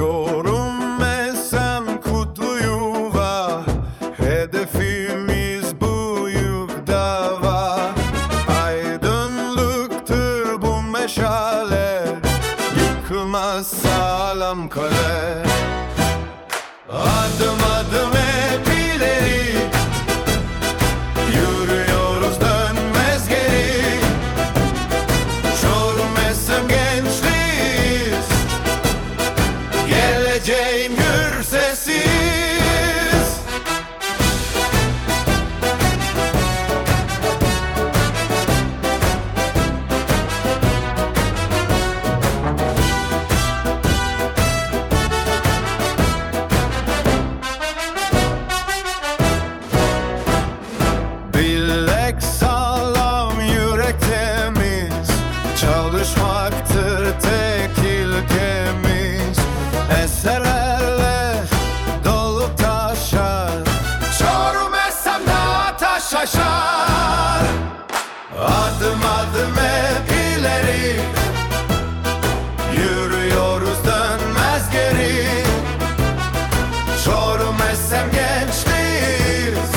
Görünmesem kutlu yuva Hedefimiz büyük dava Aydınlıktır bu meşale Yıkılmaz sağlam kale. Adım Geleceğim aşar Adım adım hep Yürüyoruz dönmez geri. Çorum esem gençliyiz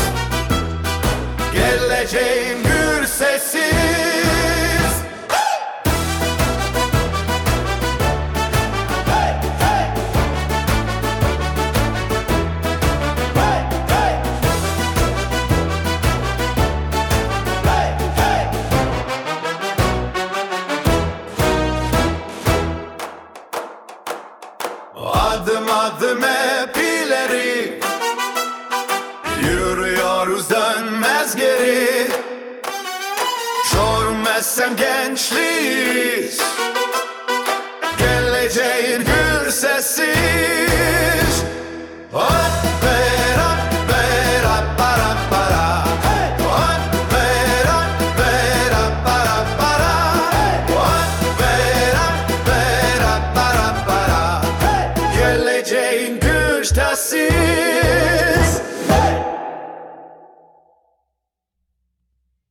Geleceğim gür sessiz Adım adım hep ileri. Yürüyoruz dönmez geri. Çormezsem gençliyiz Geleceğin gür sessiz Oh!